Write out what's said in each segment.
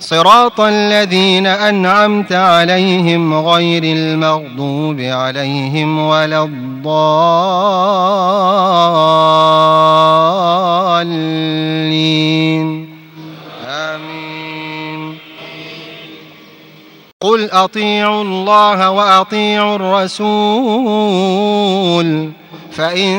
صراط الذين أنعمت عليهم غير المغضوب عليهم ولا الضالين. آمين. قل أطيعوا الله وأطيعوا الرسول فإن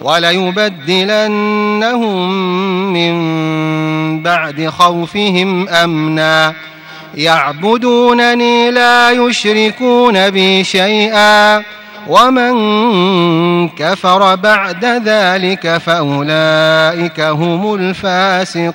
وليبدلنهم من بعد خوفهم أمنا. يعبدونني لا يشركون بي شيئا. ومن كفر بعد ذلك فأولئك هم الفاسقون.